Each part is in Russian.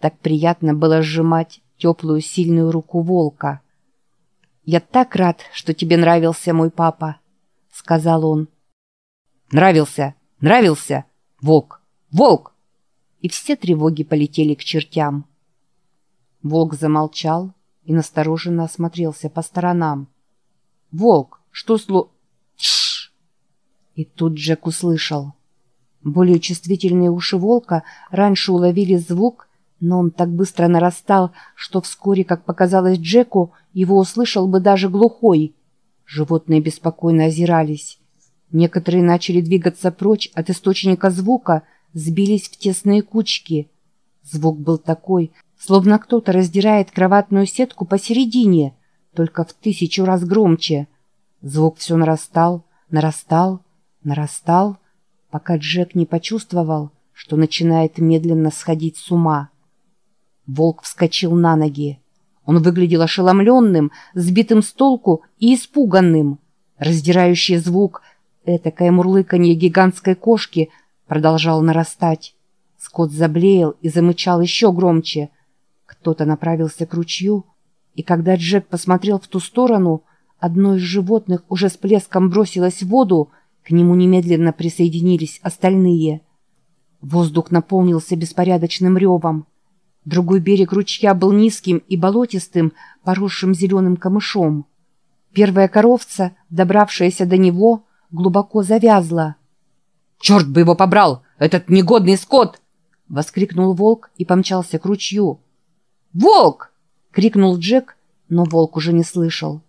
Так приятно было сжимать теплую сильную руку волка. «Я так рад, что тебе нравился мой папа», — сказал он. «Нравился, нравился! Волк! Волк!» И все тревоги полетели к чертям. Волк замолчал и настороженно осмотрелся по сторонам. «Волк, что сло...» Тш! И тут Джек услышал. Более чувствительные уши волка раньше уловили звук, но он так быстро нарастал, что вскоре, как показалось Джеку, его услышал бы даже глухой. Животные беспокойно озирались. Некоторые начали двигаться прочь от источника звука, сбились в тесные кучки. Звук был такой, словно кто-то раздирает кроватную сетку посередине, только в тысячу раз громче. Звук все нарастал, нарастал, нарастал, пока Джек не почувствовал, что начинает медленно сходить с ума. Волк вскочил на ноги. Он выглядел ошеломленным, сбитым с толку и испуганным. Раздирающий звук, этакое мурлыканье гигантской кошки, продолжал нарастать. Скот заблеял и замычал еще громче. Кто-то направился к ручью, и когда Джек посмотрел в ту сторону, одно из животных уже с плеском бросилось в воду, к нему немедленно присоединились остальные. Воздух наполнился беспорядочным ревом. Другой берег ручья был низким и болотистым, поросшим зеленым камышом. Первая коровца, добравшаяся до него, глубоко завязла. «Черт бы его побрал! Этот негодный скот!» — воскликнул волк и помчался к ручью. «Волк!» — крикнул Джек, но волк уже не слышал.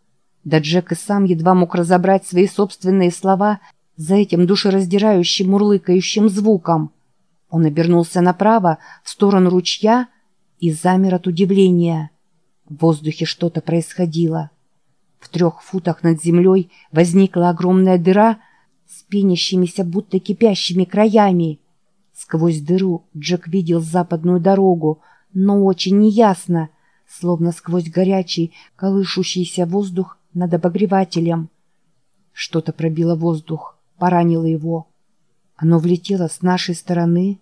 Да Джек и сам едва мог разобрать свои собственные слова за этим душераздирающим мурлыкающим звуком. Он обернулся направо, в сторону ручья, и замер от удивления. В воздухе что-то происходило. В трех футах над землей возникла огромная дыра с пенящимися, будто кипящими краями. Сквозь дыру Джек видел западную дорогу, но очень неясно, словно сквозь горячий, колышущийся воздух над обогревателем. Что-то пробило воздух, поранило его. Оно влетело с нашей стороны.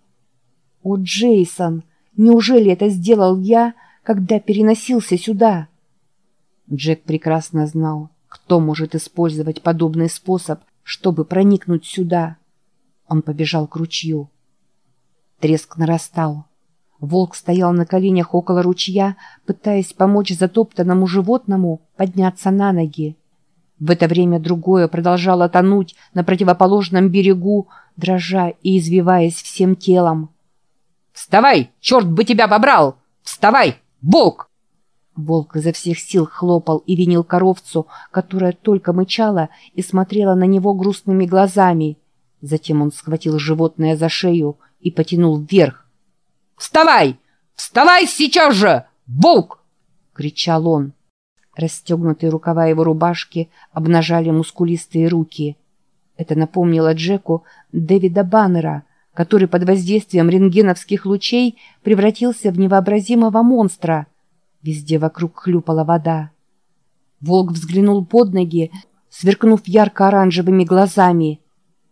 «О, Джейсон!» Неужели это сделал я, когда переносился сюда? Джек прекрасно знал, кто может использовать подобный способ, чтобы проникнуть сюда. Он побежал к ручью. Треск нарастал. Волк стоял на коленях около ручья, пытаясь помочь затоптанному животному подняться на ноги. В это время другое продолжало тонуть на противоположном берегу, дрожа и извиваясь всем телом. «Вставай! Черт бы тебя побрал! Вставай! Волк!» Волк изо всех сил хлопал и винил коровцу, которая только мычала и смотрела на него грустными глазами. Затем он схватил животное за шею и потянул вверх. «Вставай! Вставай сейчас же! Волк!» — кричал он. Расстегнутые рукава его рубашки обнажали мускулистые руки. Это напомнило Джеку Дэвида Баннера — который под воздействием рентгеновских лучей превратился в невообразимого монстра. Везде вокруг хлюпала вода. Волк взглянул под ноги, сверкнув ярко-оранжевыми глазами.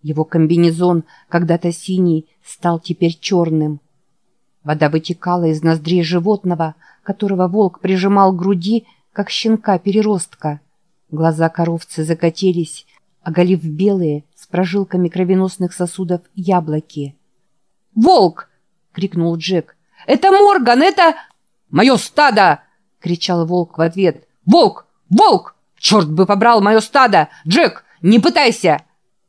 Его комбинезон, когда-то синий, стал теперь черным. Вода вытекала из ноздрей животного, которого волк прижимал к груди, как щенка-переростка. Глаза коровцы закатились, оголив белые, с прожилками кровеносных сосудов яблоки. «Волк!» — крикнул Джек. «Это Морган! Это...» «Мое стадо!» — кричал волк в ответ. «Волк! Волк! Черт бы побрал мое стадо! Джек, не пытайся!»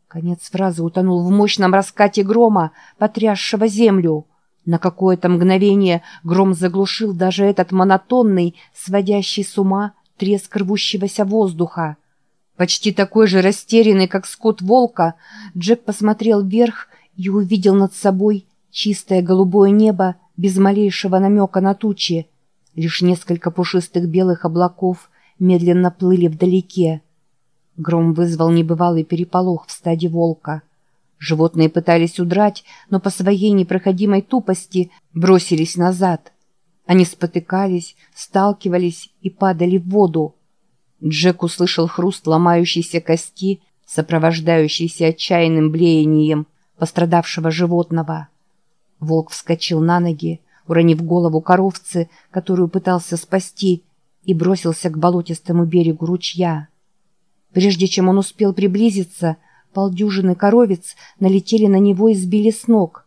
Конец фразы утонул в мощном раскате грома, потрясшего землю. На какое-то мгновение гром заглушил даже этот монотонный, сводящий с ума треск рвущегося воздуха. Почти такой же растерянный, как скот волка, Джек посмотрел вверх и увидел над собой чистое голубое небо без малейшего намека на тучи. Лишь несколько пушистых белых облаков медленно плыли вдалеке. Гром вызвал небывалый переполох в стаде волка. Животные пытались удрать, но по своей непроходимой тупости бросились назад. Они спотыкались, сталкивались и падали в воду. Джек услышал хруст ломающейся кости, сопровождающийся отчаянным блеянием пострадавшего животного. Волк вскочил на ноги, уронив голову коровцы, которую пытался спасти, и бросился к болотистому берегу ручья. Прежде чем он успел приблизиться, полдюжины коровец налетели на него и сбили с ног.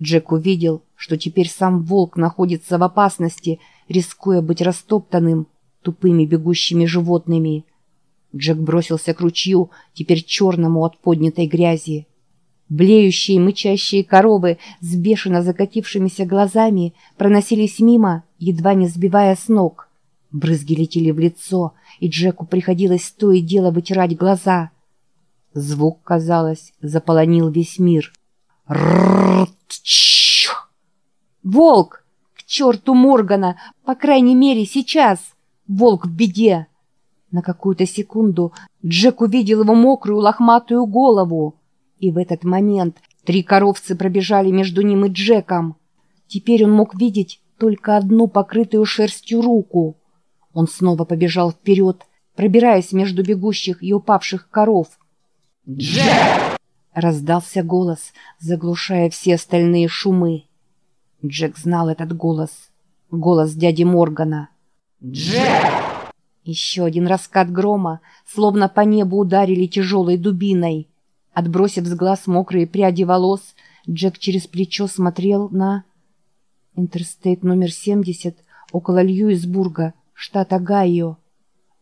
Джек увидел, что теперь сам волк находится в опасности, рискуя быть растоптанным тупыми бегущими животными. Джек бросился к ручью, теперь черному от поднятой грязи. Блеющие, мычащие коровы с бешено закатившимися глазами проносились мимо, едва не сбивая с ног. Брызги летели в лицо, и Джеку приходилось то и дело вытирать глаза. Звук, казалось, заполонил весь мир. «Волк! К черту Моргана! По крайней мере, сейчас! Волк в беде!» На какую-то секунду Джек увидел его мокрую лохматую голову. И в этот момент три коровцы пробежали между ним и Джеком. Теперь он мог видеть только одну покрытую шерстью руку. Он снова побежал вперед, пробираясь между бегущих и упавших коров. «Джек!» — раздался голос, заглушая все остальные шумы. Джек знал этот голос. Голос дяди Моргана. «Джек!» Еще один раскат грома, словно по небу ударили тяжелой дубиной. Отбросив с глаз мокрые пряди волос, Джек через плечо смотрел на... Интерстейт номер 70 около Льюисбурга, штат Огайо.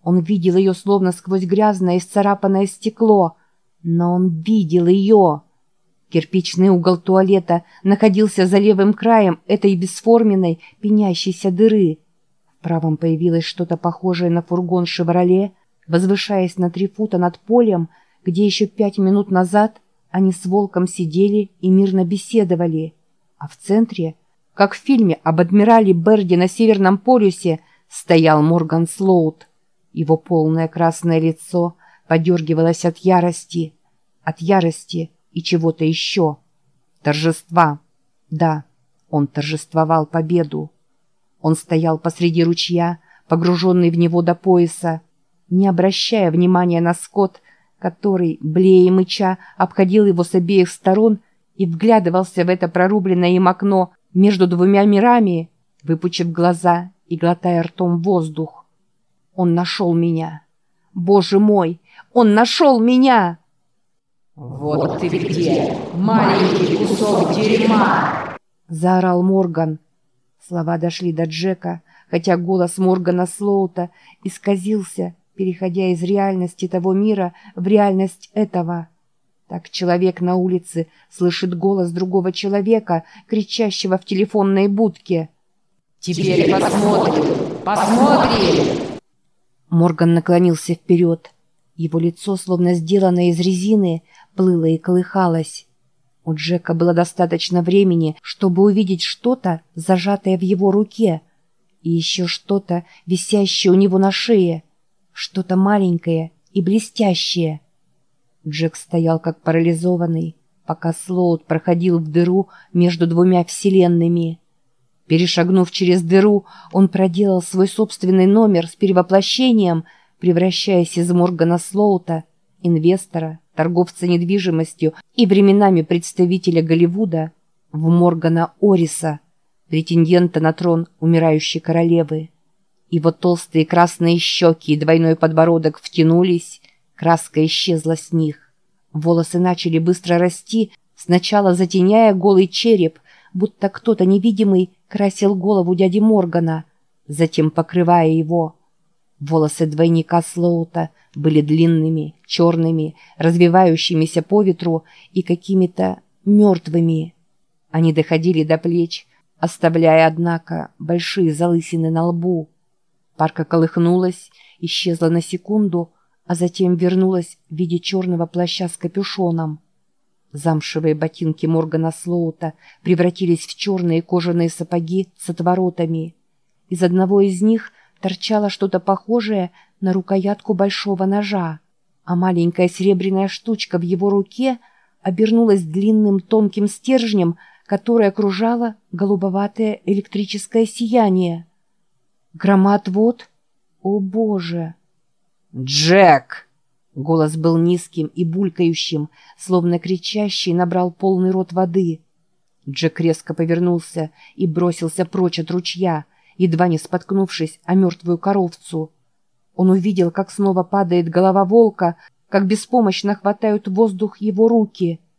Он видел ее словно сквозь грязное и сцарапанное стекло, но он видел ее. Кирпичный угол туалета находился за левым краем этой бесформенной, пенящейся дыры. Правом появилось что-то похожее на фургон «Шевроле», возвышаясь на три фута над полем, где еще пять минут назад они с волком сидели и мирно беседовали. А в центре, как в фильме об адмирале Берди на Северном полюсе, стоял Морган Слоут. Его полное красное лицо подергивалось от ярости, от ярости и чего-то еще. Торжества. Да, он торжествовал победу. Он стоял посреди ручья, погруженный в него до пояса, не обращая внимания на скот, который, блея и мыча, обходил его с обеих сторон и вглядывался в это прорубленное им окно между двумя мирами, выпучив глаза и глотая ртом воздух. Он нашел меня. Боже мой, он нашел меня! «Вот ты где, маленький кусок дерьма!» Заорал Морган. Слова дошли до Джека, хотя голос Моргана Слоута исказился, переходя из реальности того мира в реальность этого. Так человек на улице слышит голос другого человека, кричащего в телефонной будке. «Теперь посмотрим! Посмотрим!» Морган наклонился вперед. Его лицо, словно сделанное из резины, плыло и колыхалось. У Джека было достаточно времени, чтобы увидеть что-то, зажатое в его руке, и еще что-то, висящее у него на шее — что-то маленькое и блестящее. Джек стоял как парализованный, пока Слоут проходил в дыру между двумя вселенными. Перешагнув через дыру, он проделал свой собственный номер с перевоплощением, превращаясь из Моргана Слоута, инвестора, торговца недвижимостью и временами представителя Голливуда, в Моргана Ориса, претендента на трон умирающей королевы. Его толстые красные щеки и двойной подбородок втянулись, краска исчезла с них. Волосы начали быстро расти, сначала затеняя голый череп, будто кто-то невидимый красил голову дяди Моргана, затем покрывая его. Волосы двойника Слоута были длинными, черными, развивающимися по ветру и какими-то мертвыми. Они доходили до плеч, оставляя, однако, большие залысины на лбу. Парка колыхнулась, исчезла на секунду, а затем вернулась в виде черного плаща с капюшоном. Замшевые ботинки Моргана Слоута превратились в черные кожаные сапоги с отворотами. Из одного из них торчало что-то похожее на рукоятку большого ножа, а маленькая серебряная штучка в его руке обернулась длинным тонким стержнем, которое окружало голубоватое электрическое сияние. Громоотвод? О, Боже! «Джек!» Голос был низким и булькающим, словно кричащий набрал полный рот воды. Джек резко повернулся и бросился прочь от ручья, едва не споткнувшись о мертвую коровцу. Он увидел, как снова падает голова волка, как беспомощно хватают воздух его руки —